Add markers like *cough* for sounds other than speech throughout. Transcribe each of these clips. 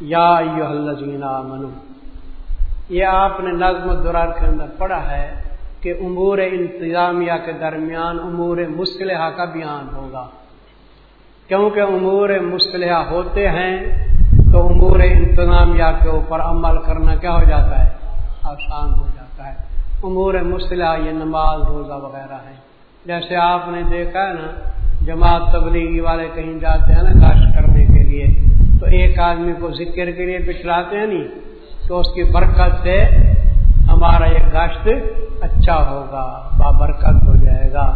یا منو یہ آپ نے نظم درار کے اندر پڑھا ہے کہ امور انتظامیہ کے درمیان امور مسلحہ کا بیان ہوگا۔ کیونکہ امور مسلحہ ہوتے ہیں، تو امور انتظامیہ کے اوپر عمل کرنا کیا ہو جاتا ہے؟ آسان ہو جاتا ہے۔ امور مسلح یہ نماز، روزہ وغیرہ ہے جیسے آپ نے دیکھا ہے نا، جماعت تبلیغی والے کہیں جاتے ہیں نا کاشت کرنے کے لیے۔ تو ایک آدمی کو ذکر کے لیے بچلاتے ہیں نہیں، تو اس کی برکت سے ہمارا یہ گاشت اچھا ہوگا، بابرکت ہو جائے گا۔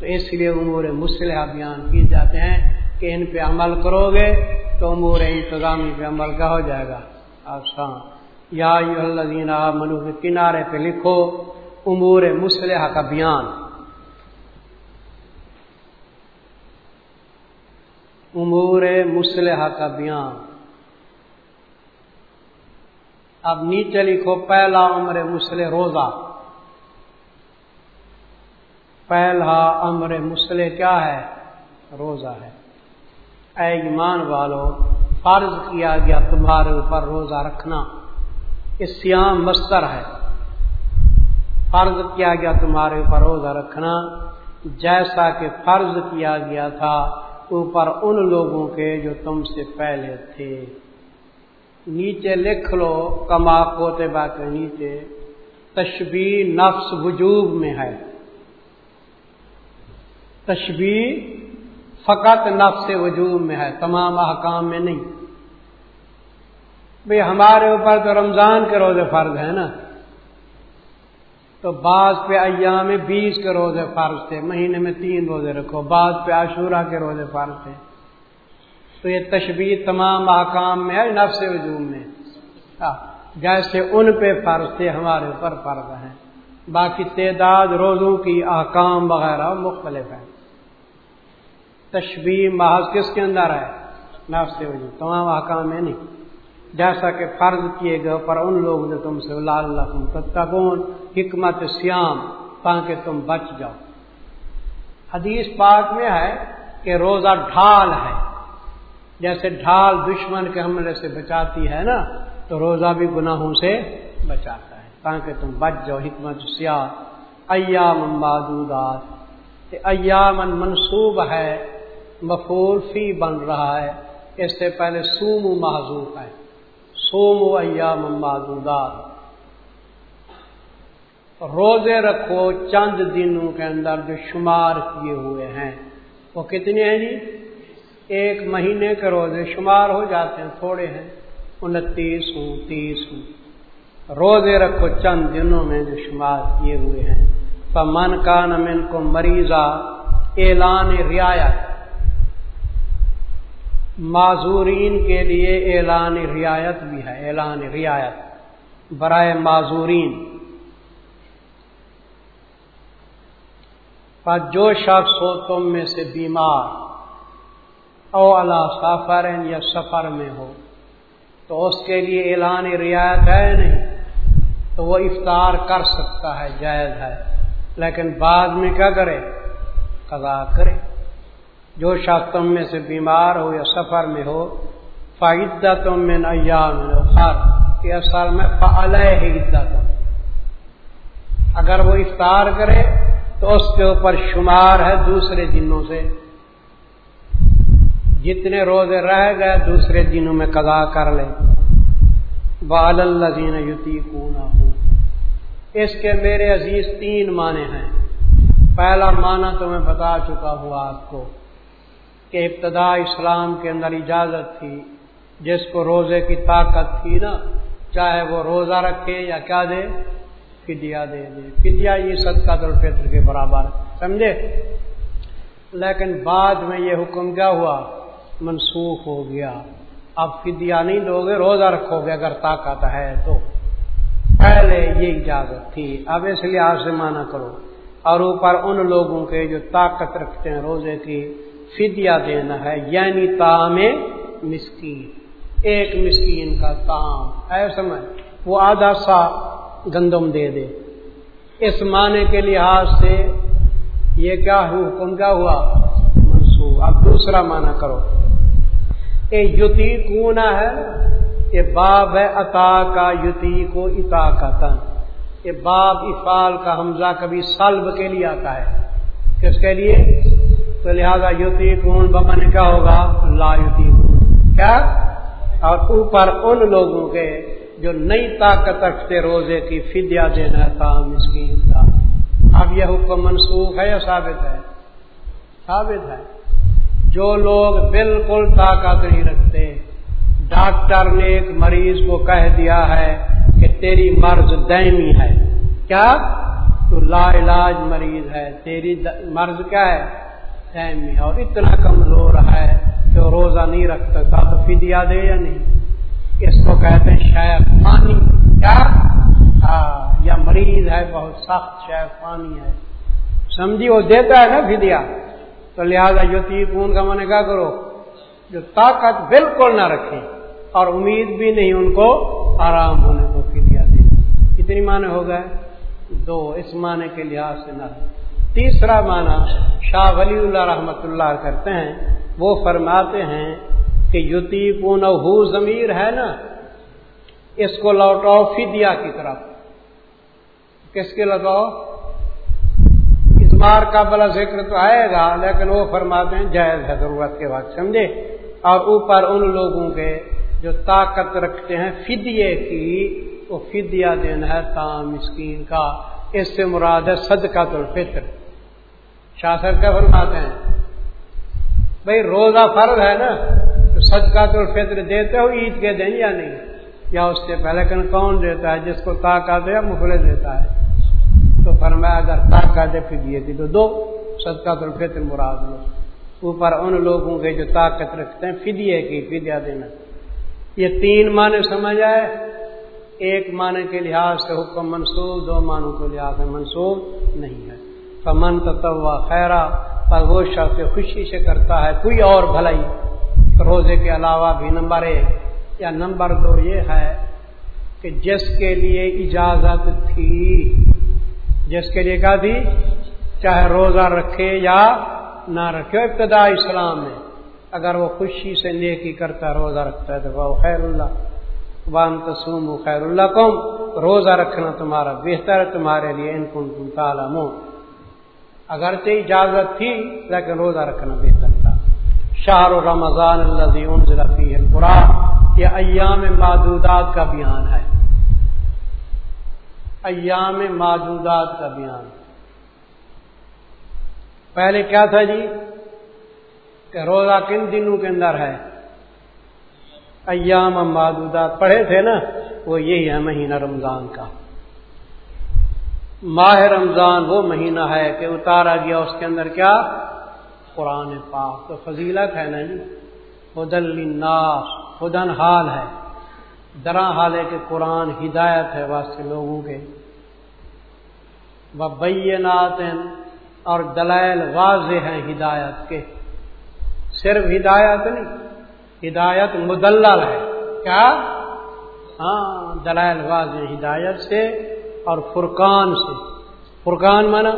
تو اس لیے امور مسلح بیان کی جاتے ہیں کہ ان پہ عمل کرو گے تو امور انتظامی پہ عمل کا ہو جائے گا۔ آسان یا منو کے کنارے پہ لکھو امور مسلح کا بیان۔ امور مسلح کا بیان۔ اب نیچے لکھو، پہلا عمر مسلح روزہ۔ پہلا امر مسلح کیا ہے؟ روزہ ہے۔ اے ایمان والو، فرض کیا گیا تمہارے اوپر روزہ رکھنا۔ سیام مستر ہے۔ فرض کیا گیا تمہارے اوپر روزہ رکھنا۔ جیسا کہ فرض کیا گیا تھا اوپر ان لوگوں کے جو تم سے پہلے تھے۔ نیچے لکھ لو کما کوتبہ کے نیچے تشبیح نفس وجوب میں ہے۔ تشبیح فقط نفس وجوب میں ہے، تمام احکام میں نہیں۔ بھئی ہمارے اوپر تو رمضان کے روزے فرض ہیں نا۔ تو بعض پہ ایام میں بیس کے روزے فرض تھے، مہینے میں تین روزے رکھو، بعض پہ عاشورہ کے روزے فرض تھے۔ تو یہ تشبیہ تمام آکام میں ہے، نفس وجوم میں۔ جیسے ان پہ فرض تھے، ہمارے اوپر فرض ہیں۔ باقی تعداد روزوں کی احکام وغیرہ مختلف ہیں۔ تشبیہ محض کس کے اندر ہے؟ نفس وجود تمام احکام میں نہیں۔ جیسا کہ فرض کیے گئے پر ان لوگوں نے تم سے اللہ تتقون حکمت سیام تاکہ تم بچ جاؤ۔ حدیث پاک میں ہے کہ روزہ ڈھال ہے۔ جیسے ڈھال دشمن کے حملے سے بچاتی ہے نا، تو روزہ بھی گناہوں سے بچاتا ہے، تاکہ تم بچ جاؤ، حکمت سیاح ایام معدودات ایام منصوب ہے مفول فی بن رہا ہے، اس سے پہلے سوم محضوب ہے۔ سوم و ایام معدودات روزے رکھو، چند دنوں کے اندر جو شمار کیے ہوئے ہیں۔ وہ کتنے ہیں جی؟ ایک مہینے کے روزے شمار ہو جاتے ہیں، تھوڑے ہیں۔ انتیس ہوں تیس ہوں روزے رکھو، چند دنوں میں جو شمار کیے ہوئے ہیں۔ من کا نمن کو مریضہ اعلان رعایت۔ معذورین کے لیے اعلان رعایت بھی ہے، اعلان رعایت۔ برائے معذورین۔ پر جو شخص ہو تم میں سے بیمار، او اللہ سفر یا سفر میں ہو، تو اس کے لیے اعلان رعایت ہے نہیں، تو وہ افطار کر سکتا ہے، جائز ہے۔ لیکن بعد میں کیا کرے؟ قضا کرے۔ جو شخص تم میں سے بیمار ہو یا سفر میں ہو فائدہ تم میں نیا میں اصل میں عدت اگر وہ افطار کرے تو اس کے اوپر شمار ہے دوسرے دنوں سے۔ جتنے روزے رہ گئے دوسرے دنوں میں قضا کر لے بال اللہ دین یوتی کو اس کے میرے عزیز تین معنی ہیں۔ پہلا معنی تو میں بتا چکا ہوں آپ کو۔ کہ ابتدا اسلام کے اندر اجازت تھی، جس کو روزے کی طاقت تھی نا، چاہے وہ روزہ رکھے یا کیا دے فدیا دے دے۔ فدیا یہ صدقہ الفطر کے برابر سمجھے؟ لیکن بعد میں یہ حکم کیا ہوا؟ منسوخ ہو گیا۔ اب فدیا نہیں دو گے روزہ رکھو گے اگر طاقت ہے تو۔ پہلے یہ اجازت تھی، اب اس لیے آپ سے مانا کرو۔ اور اوپر ان لوگوں کے جو طاقت رکھتے ہیں روزے کی فدیا دینا ہے یعنی تام مسکین۔ ایک مسکین کا تام ہے سمجھ، وہ آدھا سا گندم دے دے۔ اس معنی کے لحاظ سے یہ کیا حکم کیا ہوا؟ منسوخ۔ اب دوسرا معنی کرو۔ اے یوتی کونا ہے یہ باب ہے عطا کا یوتی کو اتا کا تن۔ یہ باب افال کا حمزہ کبھی سلب کے لیے آتا ہے۔ کس کے لیے؟ تو لہذا یوتی کون بمن کیا ہوگا؟ لا یوتی کیا؟ اور اوپر ان لوگوں کے جو نئی طاقت رکھتے روزے کی فدیا دینا تھا، مسکین کا اب یہ حکم منسوخ ہے یا ثابت ہے؟ ثابت ہے۔ جو لوگ بالکل طاقت نہیں رکھتے، ڈاکٹر نے ایک مریض کو کہہ دیا ہے کہ تیری مرض دائمی ہے۔ کیا؟ تو لا علاج مریض ہے۔ تیری مرض کیا ہے؟ دائمی ہے اور اتنا کمزور ہے کہ روزہ نہیں رکھ سکتا۔ تو فدیا دے یا نہیں؟ اس کو کہتے ہیں شیخ پانی کیا؟ ہاں، یا مریض ہے، بہت سخت شیخ پانی ہے۔ سمجھی، وہ دیتا ہے نا فدیا تو لہذا جو تیپون کا من کیا کرو؟ جو طاقت بالکل نہ رکھے اور امید بھی نہیں ان کو آرام ہونے کو فدیا دے۔ کتنی معنی ہو گئے؟ دو، اس معنی کے لحاظ سے نہ۔ تیسرا معنی شاہ ولی اللہ رحمت اللہ کرتے ہیں، وہ فرماتے ہیں کہ یوتی پون ہو ضمیر ہے نا، اس کو لوٹاؤ فدیا کی طرف۔ کس کے لوٹاؤ؟ اسمار کا بلا ذکر تو آئے گا، لیکن وہ فرماتے ہیں جائز ہے ضرورت کے بعد سمجھے؟ اور اوپر ان لوگوں کے جو طاقت رکھتے ہیں فدیے کی، وہ فدیا دینا ہے تام مسکین کا، اس سے مراد ہے صدقہ تو شاہ سر کیا فرماتے ہیں؟ بھائی روزہ فرض ہے نا صدقہ تو فطر دیتے ہو، عید کے دیں یا نہیں؟ یا اس سے پہلے کن کون دیتا ہے؟ جس کو طاقت ہے یا مفلے دیتا ہے۔ تو فرمایا اگر طاقت پھر دیے تھی تو دو صدقہ تو فطر مراد لو اوپر ان لوگوں کے جو طاقت رکھتے ہیں، فدیے کی فدیا دینا۔ یہ تین معنی سمجھ آئے۔ ایک معنی کے لحاظ سے حکم منسوخ دو معنوں کے لحاظ سے منسوخ نہیں ہے۔ فمن تو خیرہ پر وہ شخص خوشی سے کرتا ہے، کوئی اور بھلائی۔ روزے کے علاوہ بھی نمبر ایک یا نمبر دو یہ ہے کہ جس کے لیے اجازت تھی، جس کے لیے کہا تھی، چاہے روزہ رکھے یا نہ رکھے۔ ابتدا اسلام میں، اگر وہ خوشی سے نیکی کرتا، روزہ رکھتا ہے، تو وہ خیر اللہ۔ وان تسوم خیر اللہ کم روزہ رکھنا تمہارا بہتر ہے، تمہارے لیے ان کن تم اگرچہ اجازت تھی، لیکن روزہ رکھنا بہتر تھا۔ شاہ رمضان اللہ القرآن، یہ ایام معدودات کا بیان ہے۔ ایام معدودات کا بیان۔ پہلے کیا تھا جی؟ کہ روزہ کن دنوں کے اندر ہے؟ ایام معدودات، پڑھے تھے نا؟ وہ یہی ہے مہینہ رمضان کا۔ ماہ رمضان وہ مہینہ ہے کہ اتارا گیا اس کے اندر کیا؟ قرآن پاک. تو فضیلت ہے نا جی؟ خدل ناس خدن حال ہے. درا حال ہے کہ قرآن ہدایت ہے واسطے لوگوں کے. بینات اور دلائل واضح ہیں ہدایت کے. صرف ہدایت نہیں، ہدایت مدلل ہے. کیا؟ ہاں دلائل واضح ہدایت سے. اور فرقان سے۔ فرقان مانا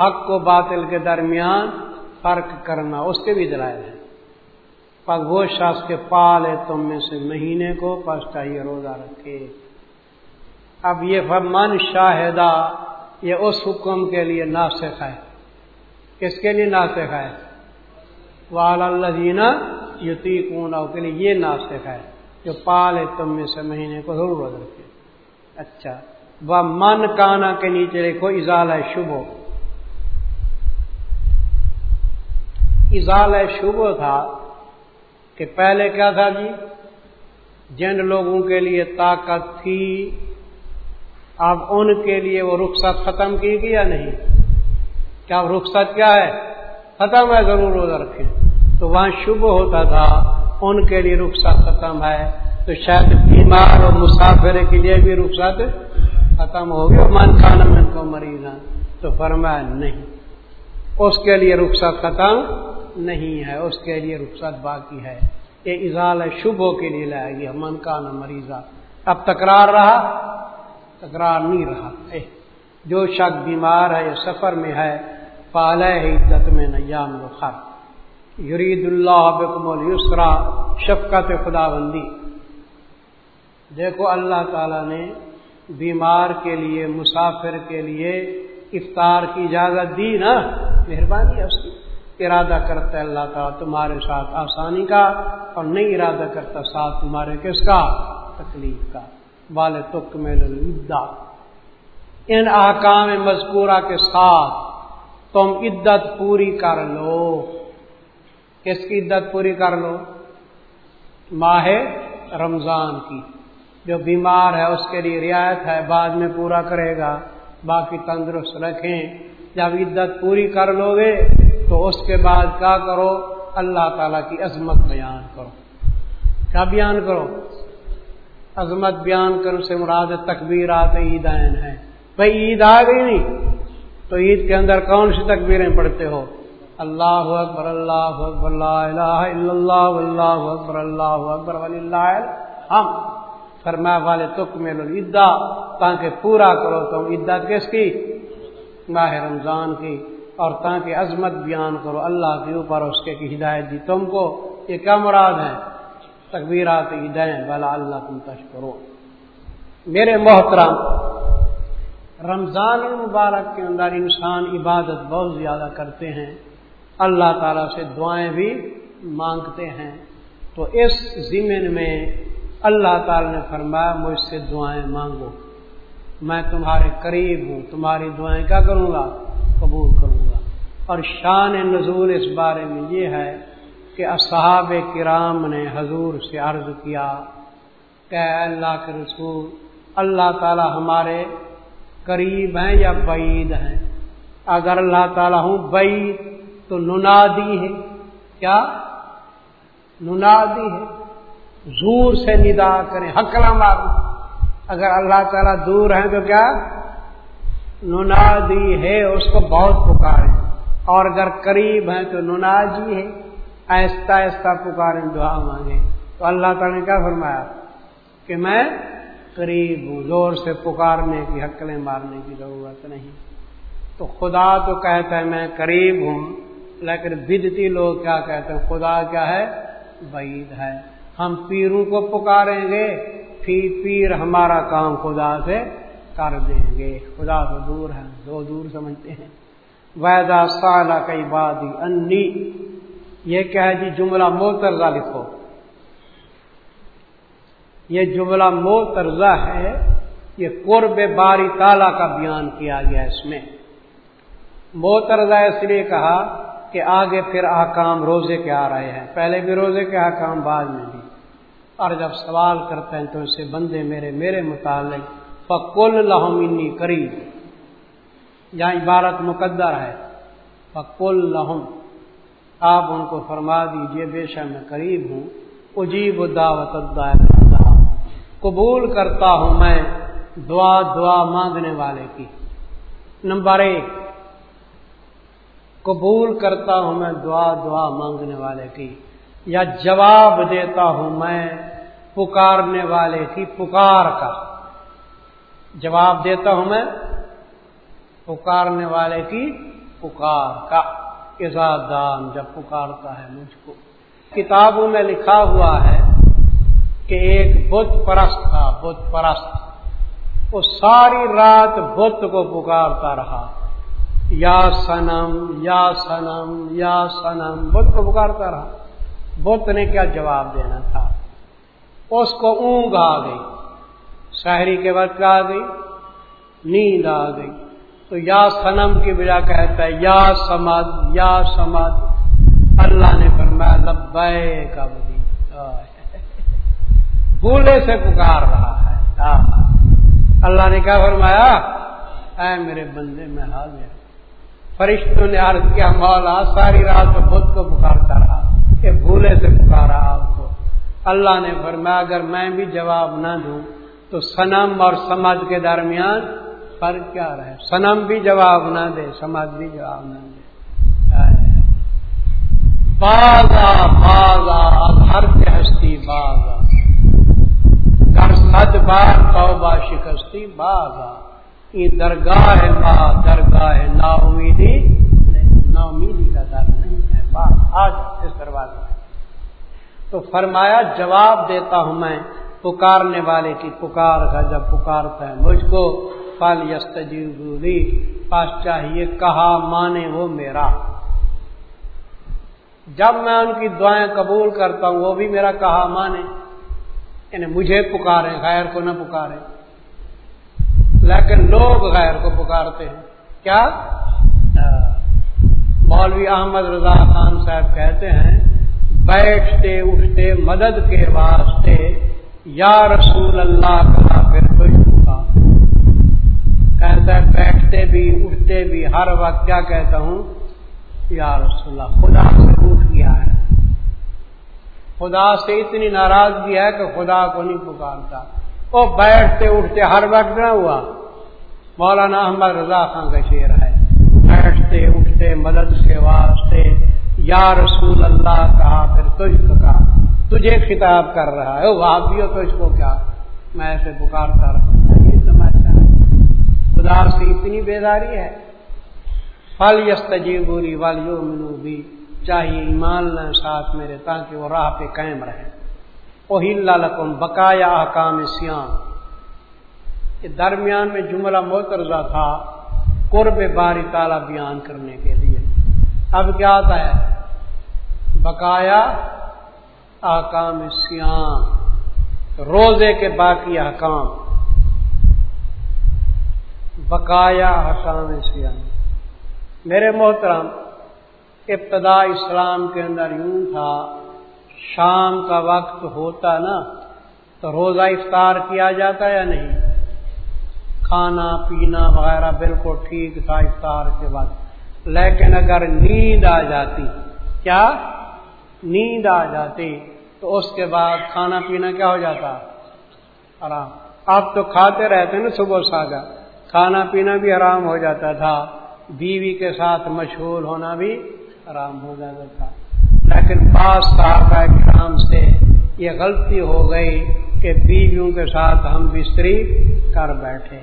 حق و باطل کے درمیان فرق کرنا، اس کے بھی دلائل ہیں۔ پس وہ شخص کے پال ہے تم میں سے مہینے کو پس چاہیے روزہ رکھے۔ اب یہ فرمان شاہدہ، یہ اس حکم کے لیے ناسخ ہے۔ کس کے لیے ناسخ ہے؟ والینہ یوتی کے لیے یہ ناسخ ہے جو پال ہے تم میں سے مہینے کو ضرور روزہ رکھے۔ اچھا۔ وہ من کانا کے نیچے دیکھو اضال شبو اضال شبو تھا کہ پہلے کیا تھا جی؟ جن لوگوں کے لیے طاقت تھی، اب ان کے لیے وہ رخصت ختم کی گئی یا نہیں؟ کیا رخصت کیا ہے؟ ختم ہے، ضرور روزہ رکھے تو وہاں شبہ ہوتا تھا، ان کے لیے رخصت ختم ہے۔ تو شاید بیمار اور مسافر کے لیے بھی رخصت ختم ہو گیا، من کھانا من کو مریض تو فرمایا نہیں۔ اس کے لیے رخصت ختم نہیں ہے، اس کے لیے رخصت باقی ہے۔ یہ اضال شبوں کے لیے لائے گی من کا مریضہ اب تکرار رہا؟ تکرار نہیں رہا۔ اے، جو شخص بیمار ہے یا سفر میں ہے پال عزت میں نیام خر۔ یرید اللہ بکم السرا شفقت خدا بندی دیکھو، اللہ تعالی نے بیمار کے لیے، مسافر کے لیے افطار کی اجازت دی نا، مہربانی ہے اس کی۔ ارادہ کرتا ہے اللہ تعالیٰ تمہارے ساتھ آسانی کا اور نہیں ارادہ کرتا ساتھ تمہارے کس کا؟ تکلیف کا۔ بال تک میں ان آکام مذکورہ کے ساتھ تم عدت پوری کر لو۔ کس کی عدت پوری کر لو؟ ماہ رمضان کی۔ جو بیمار ہے اس کے لیے رعایت ہے، بعد میں پورا کرے گا۔ باقی تندرست رکھیں۔ جب عدت پوری کر لو گے تو اس کے بعد کیا کرو؟ اللہ تعالی کی عظمت بیان کرو۔ کیا بیان کرو؟ عظمت بیان کرو سے مراد تکبیرات عیدائن ہے بھائی، عید آ گئی نہیں، تو عید کے اندر کون سی تکبیریں پڑھتے ہو؟ اللہ اکبر اللہ اکبر اللہ الہ الا اللہ اللہ اکبر اللہ اکبر، ولی اللہ ہم فرما والے تک میں تاکہ پورا کرو تم عدت کس کی؟ ماہ رمضان کی۔ اور تاکہ عظمت بیان کرو اللہ کے اوپر، اس کے کی ہدایت دی۔ تم کو یہ کیا مراد ہے؟ تقبیرات عیدین بلا اللہ تم تشکرو میرے محترم، رمضان المبارک کے اندر انسان عبادت بہت زیادہ کرتے ہیں۔ اللہ تعالیٰ سے دعائیں بھی مانگتے ہیں۔ تو اس زمین میں اللہ تعالی نے فرمایا، مجھ سے دعائیں مانگو۔ میں تمہارے قریب ہوں، تمہاری دعائیں کیا کروں گا؟ قبول کروں گا۔ اور شان نزول اس بارے میں یہ ہے کہ اصحاب کرام نے حضور سے عرض کیا کہ اللہ کے رسول، اللہ تعالی ہمارے قریب ہیں یا بعید ہیں؟ اگر اللہ تعالیٰ ہوں بعید تو ننادی ہے کیا؟ ننادی ہے زور سے ندا کریں حکلا مار اگر اللہ تعالیٰ دور ہیں تو کیا؟ ننادی ہے، اس کو بہت پکارے اور اگر قریب ہیں تو نناجی ہے۔ ایستا ایستا پکاریں، دعا مانگے تو اللہ تعالیٰ نے کیا فرمایا؟ کہ میں قریب ہوں، زور سے پکارنے کی حکلیں مارنے کی ضرورت نہیں۔ تو خدا تو کہتا ہے میں قریب ہوں، لیکن بدتی لوگ کیا کہتے ہیں؟ خدا کیا ہے؟ بعید ہے۔ ہم پیروں کو پکاریں گے پھر پیر ہمارا کام خدا سے کر دیں گے۔ خدا تو دور ہے، دو دور سمجھتے ہیں۔ ویدا سالہ کئی بادی انی یہ کیا ہے جی جملہ موترزہ لکھو۔ یہ جملہ موترزہ ہے، یہ قرب باری تالا کا بیان کیا گیا اس میں۔ موترزہ اس لیے کہا کہ آگے پھر آکام روزے کے آ رہے ہیں۔ پہلے بھی روزے کے آکام، بعد میں بھی۔ اور جب سوال کرتے ہیں تو اسے بندے میرے میرے متعلق فکل لہم قریب۔ جہاں عبارت مقدر ہے۔ فکل لہم۔ آپ ان کو فرما دیجیے، بے شک میں قریب ہوں۔ اجیب دعوت قبول کرتا ہوں میں دعا دعا مانگنے والے کی۔ نمبر ایک۔ قبول کرتا ہوں میں دعا دعا مانگنے والے کی۔ یا جواب دیتا ہوں میں پکارنے والے کی پکار کا۔ جواب دیتا ہوں میں، پکارنے والے کی پکار کا۔ ازادان جب پکارتا ہے مجھ کو۔ کتابوں میں لکھا ہوا ہے کہ ایک بت پرست تھا، بت پرست۔ وہ ساری رات بت کو پکارتا رہا۔ یا سنم یا سنم یا سنم بت کو پکارتا رہا۔ بت نے کیا جواب دینا تھا؟ اس کو اونگ آ گئی۔ شاعری کے وقت آ گئی؟ نیند آ گئی۔ تو یا سنم کی بجا کہتا ہے، یا سمد یا سمد۔ اللہ نے فرمایا لبے کا بھولے سے پکار رہا ہے۔ ہاں۔ اللہ نے کیا فرمایا؟ اے میرے بندے، میں حاضر فرشتوں نے عرض کیا، مولا، ساری رات بدھ کو پکارتا رہا، کہ بھولے سے پکارا آپ کو۔ اللہ نے فرمایا، اگر میں بھی جواب نہ دوں تو سنم اور سماج کے درمیان فرق کیا رہے؟ سنم بھی جواب نہ دے، سماج بھی جواب نہ دے۔ بازا بازا ہر کے ہستی بازا کر سد بار توبہ شکستی بازا یہ درگاہ ماں درگاہ نا امیدی نا امیدی کا در نہیں ہے آج اس دروازے تو فرمایا، جواب دیتا ہوں میں، پکارنے والے کی پکار کا جب پکارتا ہے مجھ کو۔ پل یستجیبولی پاس چاہیے کہا، مانے وہ میرا۔ جب میں ان کی دعائیں قبول کرتا ہوں، وہ بھی میرا، کہا، مانے۔ یعنی مجھے پکارے، غیر کو نہ پکارے۔ لیکن لوگ غیر کو پکارتے ہیں۔ کیا؟ مولوی احمد رضا خان صاحب کہتے ہیں بیٹھتے اٹھتے مدد کے واسطے، یا رسول اللہ کا پھر کہتا ہے، بیٹھتے بھی، اٹھتے بھی، ہر وقت کیا کہتا ہوں؟ یا رسول اللہ، خدا سے اٹھ گیا ہے۔ خدا سے اتنی ناراضگی ہے کہ خدا کو نہیں پکارتا۔ وہ بیٹھتے اٹھتے ہر وقت نہ ہوا۔ مولانا احمد رضا خان کا شعر ہے، بیٹھتے اٹھتے مدد کے واسطے، یا رسول اللہ کہا پھر تجھ کو کہا تجھے خطاب کر رہا ہے۔ وہ بھی ہو تجھ کو کیا؟ میں ایسے پکارتا رہا یہ سمجھتا ہے خدا سے اتنی بیداری ہے۔ پھل یس تجیبوری والی بھی چاہیے ایمان لیں ساتھ میرے تاکہ وہ راہ پہ قائم رہے وہی لکم بقایا احکام سیام یہ درمیان میں جملہ محترزہ تھا۔ قرب باری تالا بیان کرنے کے لیے۔ اب کیا آتا ہے؟ بقایا احکام سیام، روزے کے باقی احکام۔ بقایا حکام سیام۔ میرے محترم، ابتدا اسلام کے اندر یوں تھا، شام کا وقت ہوتا نا، تو روزہ افطار کیا جاتا یا نہیں؟ کھانا پینا وغیرہ بالکل ٹھیک تھا افطار کے وقت لیکن اگر نیند آ جاتی، کیا؟ نیند آ جاتی، تو اس کے بعد کھانا پینا کیا ہو جاتا؟ آرام آپ تو کھاتے رہتے نا صبح ساگا۔ کھانا پینا بھی آرام ہو جاتا تھا۔ بیوی کے ساتھ مشغول ہونا بھی آرام ہو جاتا تھا۔ لیکن پاس صحابہ کرام سے یہ غلطی ہو گئی کہ بیویوں کے ساتھ ہم بستری کر بیٹھے۔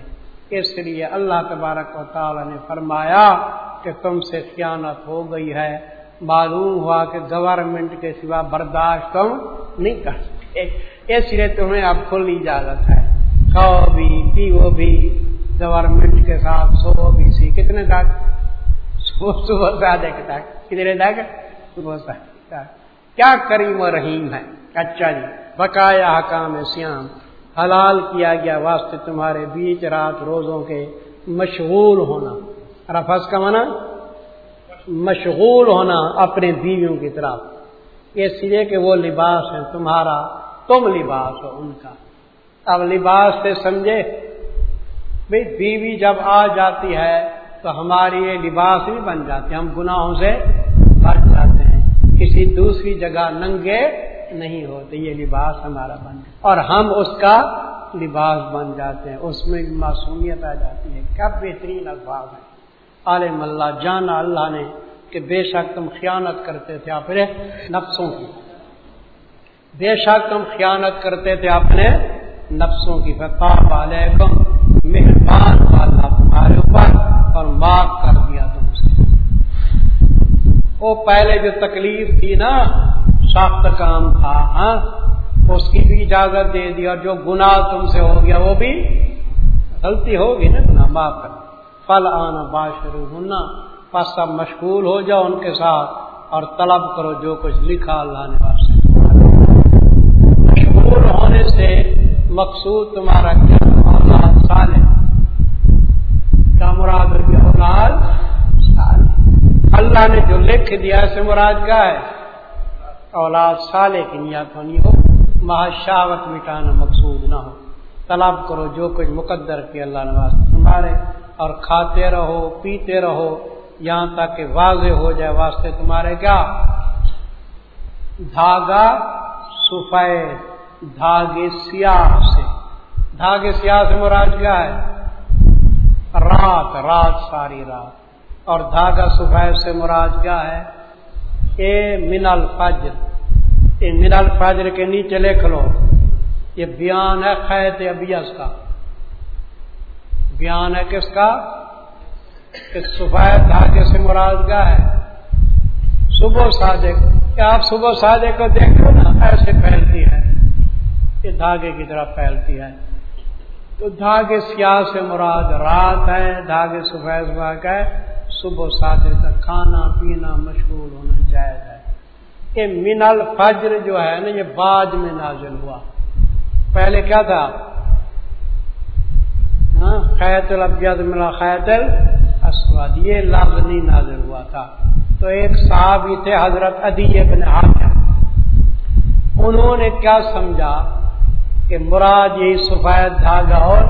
اس لیے اللہ تبارک و تعالی نے فرمایا کہ تم سے خیانت ہو گئی ہے۔ معلوم ہوا کہ گورنمنٹ کے سوا برداشت تم نہیں کر سکتے۔ اس لیے تمہیں اب کھلی اجازت ہے۔ کھاؤ بھی، پیو بھی گورنمنٹ کے ساتھ سو بھی، سی کتنے تک؟ صبح سے آدھے تک۔ کتنے تک؟ صبح سے کیا کریم و رحیم ہے؟ اچھا جی بقایا حکام سیام۔ حلال کیا گیا واسطے تمہارے بیچ رات روزوں کے مشغول ہونا۔ رفظ کا منع؟ مشغول ہونا اپنے بیویوں کی طرف۔ اس لیے کہ وہ لباس ہے تمہارا، تم لباس ہو ان کا۔ اب لباس سے سمجھے بھائی بیوی جب آ جاتی ہے تو ہماری یہ لباس بھی بن جاتے ہم گناہوں سے بچ جاتے ہیں۔ کسی دوسری جگہ ننگے نہیں ہوتے، یہ لباس ہمارا بن اور ہم اس کا لباس بن جاتے ہیں۔ اس میں معصومیت آ جاتی ہے۔ کیا بہترین الفاظ ہے عالم اللہ جانا اللہ نے کہ بے شک تم خیانت کرتے تھے اپنے نفسوں کی۔ بے شک تم خیانت کرتے تھے اپنے نفسوں کی۔ فتح علیکم مہربان اللہ تمہارے اوپر اور معاف کر دیا تم سے وہ پہلے جو تکلیف تھی نا، سخت کام تھا ہاں؟ اس کی بھی اجازت دے دی اور جو گناہ تم سے ہو گیا، وہ بھی غلطی ہوگی نا گنا معاف کر۔ پل آنا باشرو ہونا پس سب مشغول ہو جاؤ ان کے ساتھ اور طلب کرو جو کچھ لکھا اللہ نے واسطے مشغول ہونے سے مقصود تمہارا کیا؟ اولاد سال کیا مراد اولاد؟ سال اللہ نے جو لکھ دیا سے مراد کیا ہے؟ اولاد سالے کی نیت ہونی ہو محشاوت مٹانا مقصود نہ ہو۔ طلب کرو جو کچھ مقدر کی اللہ نواز تمہارے اور کھاتے رہو، پیتے رہو، یہاں تک کہ واضح ہو جائے واسطے تمہارے کیا؟ دھاگا سفید دھاگے سیاہ سے۔ دھاگے سیاہ سے مراد کیا ہے؟ رات رات ساری رات۔ اور دھاگا سفید سے مراد کیا ہے؟ اے من الفجر اے من الفجر کے نیچے لکھ لو۔ یہ بیان ہے خیت ابیس کا۔ بیان ہے کس کا؟ کہ سفید دھاگے سے مراد کیا ہے؟ صبح صادق کیا آپ صبح صادق کو دیکھو نا؟ ایسے پھیلتی ہے۔ یہ دھاگے کی طرح پھیلتی ہے۔ تو دھاگے سیاہ سے مراد رات ہے۔ دھاگے سفید کا ہے۔ صبح سادے تک کھانا پینا مشغول ہونا جائز ہے۔ کہ من الفجر جو ہے نا، یہ بعد میں نازل ہوا۔ پہلے کیا تھا؟ ہاں خیت البید ملا خیت الاسود یہ لفظ نہیں نازل ہوا تھا۔ تو ایک صاحب ہی تھے، حضرت ادی ابن حاتم انہوں نے کیا سمجھا کہ مراد یہی سفید دھاگا اور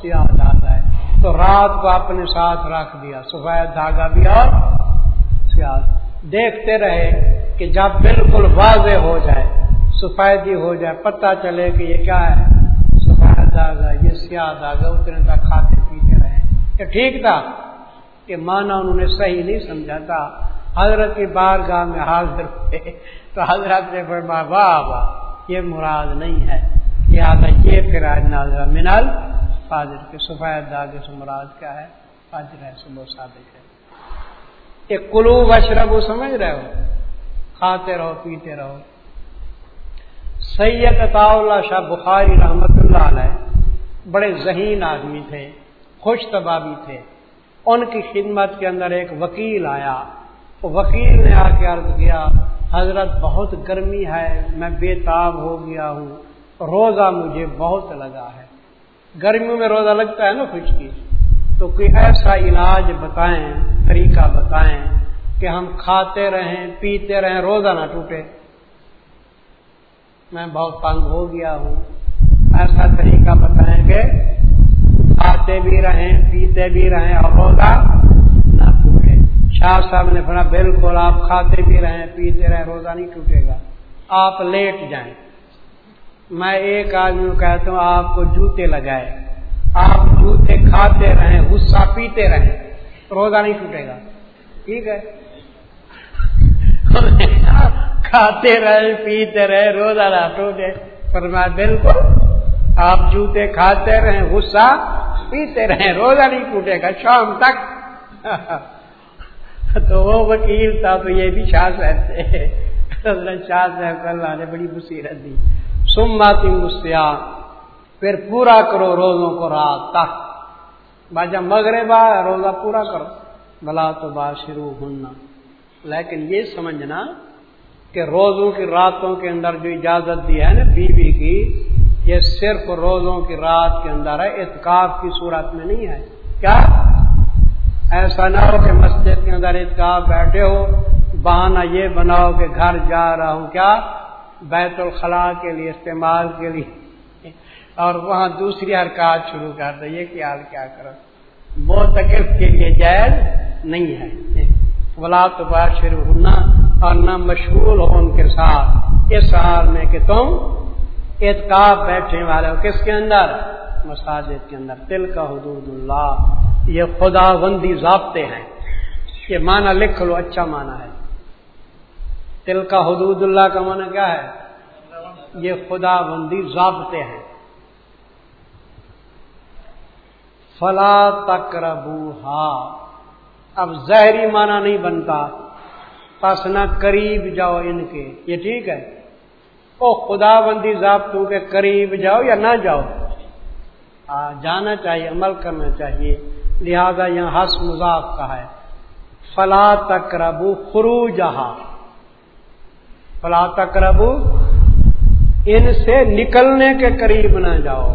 سیاہ دھاگا ہے۔ تو رات کو اپنے ساتھ رکھ دیا، سفید دھاگا بھی اور سیاہ۔ دیکھتے رہے کہ جب بالکل واضح ہو جائے، سفیدی ہو جائے، پتہ چلے کہ یہ کیا ہے؟ سفید دھاگا یہ سیاہ دھاگا اتنے تک کھاتے پیتے رہے کہ ٹھیک تھا کہ مانا انہوں نے صحیح نہیں سمجھا تھا حضرت کی بار گاہ میں حاضر تھے تو حضرت نے واہ واہ، یہ مراد نہیں ہے۔ لہٰذا یہ پھر آج نازرہ منال فاضر کے سفید داغ سے مراد کیا ہے؟ فاضر ہے صبح صادق ہے۔ یہ کلو بشرب سمجھ رہے ہو؟ کھاتے رہو، پیتے رہو۔ سید اللہ شاہ بخاری رحمت اللہ علیہ بڑے ذہین آدمی تھے، خوش طبابی تھے۔ ان کی خدمت کے اندر ایک وکیل آیا۔ وکیل نے آ کے عرض کیا، حضرت بہت گرمی ہے، میں بے تاب ہو گیا ہوں، روزہ مجھے بہت لگا ہے۔ گرمیوں میں روزہ لگتا ہے نا خشکی تو کوئی ایسا علاج بتائیں، طریقہ بتائیں کہ ہم کھاتے رہیں، پیتے رہیں، روزہ نہ ٹوٹے۔ میں بہت تنگ ہو گیا ہوں۔ ایسا طریقہ بتائیں کہ کھاتے بھی رہیں، پیتے بھی رہیں اور روزہ نہ ٹوٹے۔ شاہ صاحب نے پڑھا بالکل آپ کھاتے بھی رہیں، پیتے رہیں، روزہ نہیں ٹوٹے گا۔ آپ لیٹ جائیں۔ میں ایک آدمی کو کہتا ہوں، آپ کو جوتے لگائے۔ آپ جوتے کھاتے رہیں، غصہ پیتے رہیں، روزہ نہیں ٹوٹے گا۔ ٹھیک ہے؟ کھاتے رہے، پیتے رہے، روزہ نہ ٹوٹے پر میں بالکل، آپ جوتے کھاتے رہیں، غصہ پیتے رہیں، روزہ نہیں ٹوٹے گا، شام تک۔ *laughs* تو وہ وکیل تھا، تو یہ بھی شاہ صاحب تھے۔ *laughs* شاہ صاحب اللہ نے بڑی بصیرت دی۔ سماتی مسیا پھر پورا کرو روزوں کو رات تک۔ باجا مغربا روزہ پورا کرو۔ بلا تو بات شروع ہونا لیکن یہ سمجھنا کہ روزوں کی راتوں کے اندر جو اجازت دی ہے نا بیوی بی کی، یہ صرف روزوں کی رات کے اندر ہے اتکاف کی صورت میں نہیں ہے۔ کیا؟ ایسا نہ ہو کہ مسجد کے اندر اتکاف بیٹھے ہو، بہانہ یہ بناؤ کہ گھر جا رہا ہوں۔ کیا؟ بیت الخلاء کے لیے استعمال کے لیے۔ اور وہاں دوسری حرکات شروع کر دے یہ خیال کیا کرو؟ موتقف کے لیے جائز نہیں ہے۔ ولا تو بات شروع ہونا اور نہ مشغول ہو ان کے ساتھ۔ اس حال میں کہ تم اعتکاب بیٹھنے والے ہو۔ کس کے اندر؟ مساجد کے اندر۔ تل کا حدود اللہ۔ یہ خدا بندی ضابطے ہیں۔ یہ معنی لکھ لو اچھا معنی ہے۔ تل کا حدود اللہ کا معنی کیا ہے؟ یہ خدا بندی ضابطے ہیں۔ فلا تک اب زہری معنی نہیں بنتا۔ پس نہ قریب جاؤ ان کے۔ یہ ٹھیک ہے؟ او خدا بندی ضابطوں کے قریب جاؤ یا نہ جاؤ۔ جانا چاہیے، عمل کرنا چاہیے۔ لہذا یہاں ہس مذاق کا ہے۔ فلا تک ربو خرو جہاں فلا تقربو، ان سے نکلنے کے قریب نہ جاؤ۔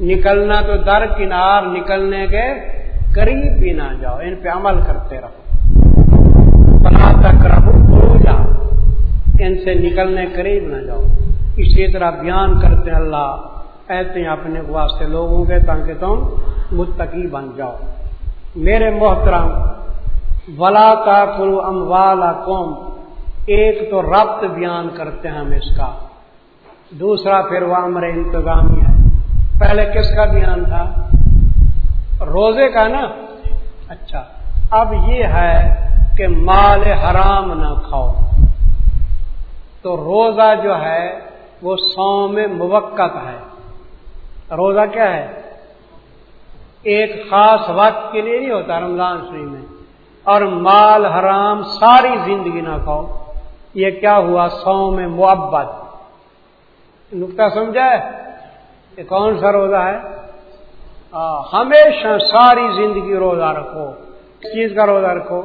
نکلنا تو در کنار، نکلنے کے قریب بھی نہ جاؤ۔ ان پہ عمل کرتے رہو۔ فلا تقربو جا۔ ان سے نکلنے قریب نہ جاؤ۔ اسی طرح بیان کرتے اللہ، ایسے اپنے واسطے لوگوں کے تاکہ تم متقی بن جاؤ۔ میرے محترم، ولا کا ام والا قوم ایک تو ربط بیان کرتے ہیں ہم اس کا۔ دوسرا پھر وہ امر انتظامی ہے۔ پہلے کس کا بیان تھا؟ روزے کا نا؟ اچھا اب یہ ہے کہ مال حرام نہ کھاؤ۔ تو روزہ جو ہے وہ سو میں موقع ہے۔ روزہ کیا ہے؟ ایک خاص وقت کے لیے نہیں ہوتا رمضان شریف میں۔ اور مال حرام ساری زندگی نہ کھاؤ۔ یہ کیا ہوا؟ سو میں محبت نقطہ سمجھا ہے؟ یہ کون سا روزہ ہے؟ ہاں، ہمیشہ ساری زندگی روزہ رکھو۔ چیز کا روزہ رکھو؟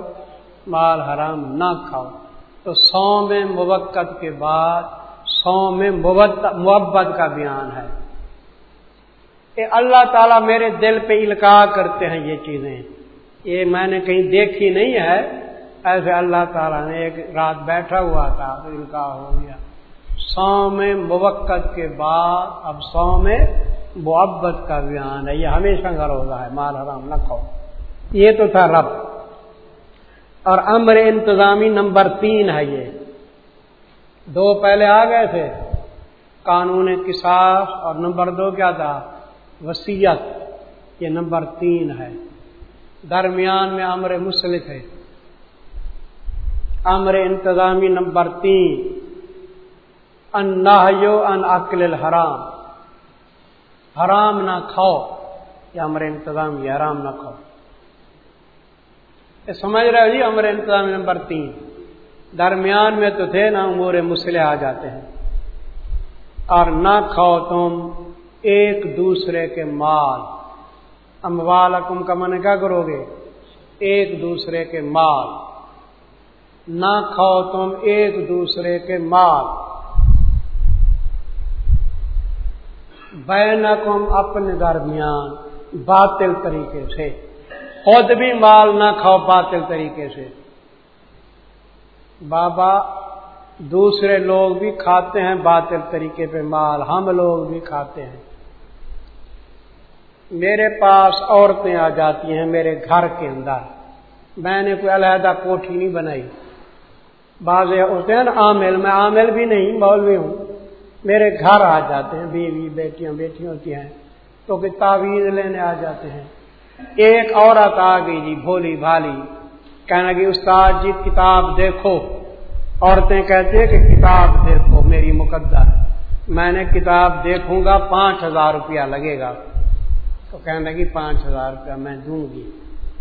مال حرام نہ کھاؤ۔ تو سو میں موقت کے بعد سو میں محبت کا بیان ہے۔ کہ اللہ تعالیٰ میرے دل پہ الکا کرتے ہیں یہ چیزیں۔ یہ میں نے کہیں دیکھی نہیں ہے۔ ایسے اللہ تعالیٰ نے ایک رات بیٹھا ہوا تھا، تو الکا ہو گیا۔ سو میں موقت کے بعد اب سو میں محبت کا بیان ہے۔ یہ ہمیشہ کا روزہ ہے، مال حرام نہ کھو یہ تو تھا رب۔ اور امر انتظامی نمبر تین ہے یہ۔ دو پہلے آ گئے تھے۔ قانون کساس اور نمبر دو کیا تھا؟ وسیعت یہ نمبر تین ہے۔ درمیان میں امر مسلط ہے۔ امر انتظامی نمبر تین۔ ان ان عقل الحرام۔ حرام نہ کھاؤ۔ یہ امر انتظام یہ حرام نہ کھاؤ۔ سمجھ رہے ہو جی؟ امر انتظام نمبر تین۔ درمیان میں تو تھے نا، امور مسلح آ جاتے ہیں۔ اور نہ کھاؤ تم ایک دوسرے کے مال۔ اموال حکم کا من کیا کرو گے؟ ایک دوسرے کے مال۔ نہ کھاؤ تم ایک دوسرے کے مال۔ بینکم اپنے درمیان باطل طریقے سے۔ خود بھی مال نہ کھاؤ باطل طریقے سے۔ بابا، دوسرے لوگ بھی کھاتے ہیں باطل طریقے پہ مال، ہم لوگ بھی کھاتے ہیں۔ میرے پاس عورتیں آ جاتی ہیں میرے گھر کے اندر۔ میں نے کوئی علیحدہ کوٹھی نہیں بنائی۔ بعض ہوتے ہیں نا، عامل، میں عامل بھی نہیں، مولوی ہوں۔ میرے گھر آ جاتے ہیں، بیوی، بیٹیاں بیٹی ہوتی ہیں۔ تو کہ تعویذ لینے آ جاتے ہیں۔ ایک عورت آ گئی جی بھولی بھالی۔ کہنا کہ استاد جی کتاب دیکھو۔ عورتیں کہتے ہیں کہ کتاب دیکھو، میری مقدر۔ میں نے کتاب دیکھوں گا، پانچ ہزار روپیہ لگے گا۔ تو کہنے لگی، پانچ ہزار روپیہ میں دوں گی۔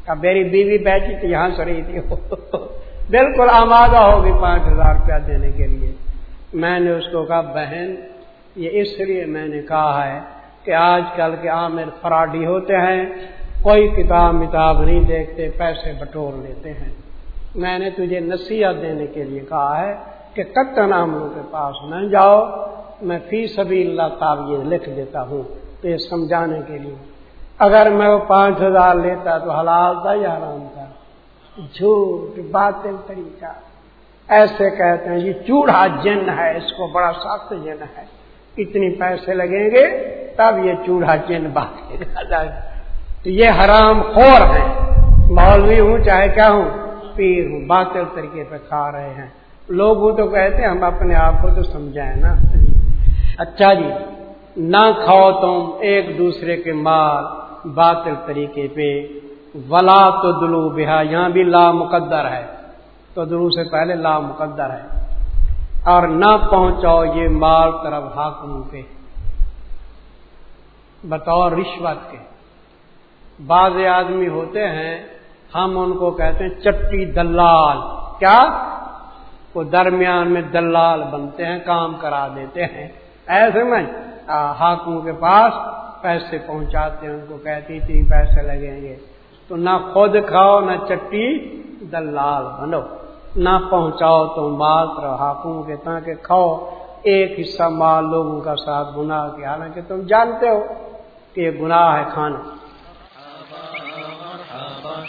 اب میری بیوی بیٹھی تھی یہاں سے رہی تھی۔ *laughs* بالکل آمادہ ہوگی پانچ ہزار روپیہ دینے کے لیے۔ میں نے اس کو کہا، بہن، یہ اس لیے میں نے کہا ہے کہ آج کل کے عامر فراڈی ہوتے ہیں۔ کوئی کتاب متاب نہیں دیکھتے، پیسے بٹور لیتے ہیں۔ میں نے تجھے نصیحت دینے کے لیے کہا ہے کہ کتن عاملوں کے پاس نہ جاؤ۔ میں فی سبھی اللہ تعالی لکھ دیتا ہوں تو یہ سمجھانے کے لیے۔ اگر میں وہ پانچ ہزار لیتا تو حلال تھا یا حرام تھا؟ جھوٹ، باطل طریقہ۔ ایسے کہتے ہیں، یہ چوڑا جن ہے، اس کو بڑا سخت جن ہے۔ اتنی پیسے لگیں گے تب یہ چوڑا جن بات *laughs* تو یہ حرام خور ہے۔ مولوی ہوں چاہے کیا ہوں، پیر ہوں، باطل طریقے پہ کھا رہے ہیں۔ لوگ تو کہتے ہیں ہم اپنے آپ کو تو سمجھائیں نا۔ اچھا جی نہ کھاؤ تم ایک دوسرے کے مال باطل طریقے پہ۔ ولا تو دلو بہا یہاں بھی لا مقدر ہے۔ تو دلو سے پہلے لا مقدر ہے۔ اور نہ پہنچاؤ یہ مال طرف حاکموں کے بطور رشوت کے۔ بعض آدمی ہوتے ہیں، ہم ان کو کہتے ہیں چٹی دلال۔ کیا؟ وہ درمیان میں دلال بنتے ہیں، کام کرا دیتے ہیں۔ ایسے میں حاکموں کے پاس پیسے پہنچاتے ہیں، ان کو کہتی تھی، پیسے لگیں گے۔ تو نہ خود کھاؤ، نہ چٹی دلال بنو۔ نہ پہنچاؤ تو مال حاکموں کے تاکہ کھاؤ۔ ایک حصہ مال لوگوں کا ساتھ گناہ کے، حالانکہ تم جانتے ہو کہ یہ گناہ ہے کھانا۔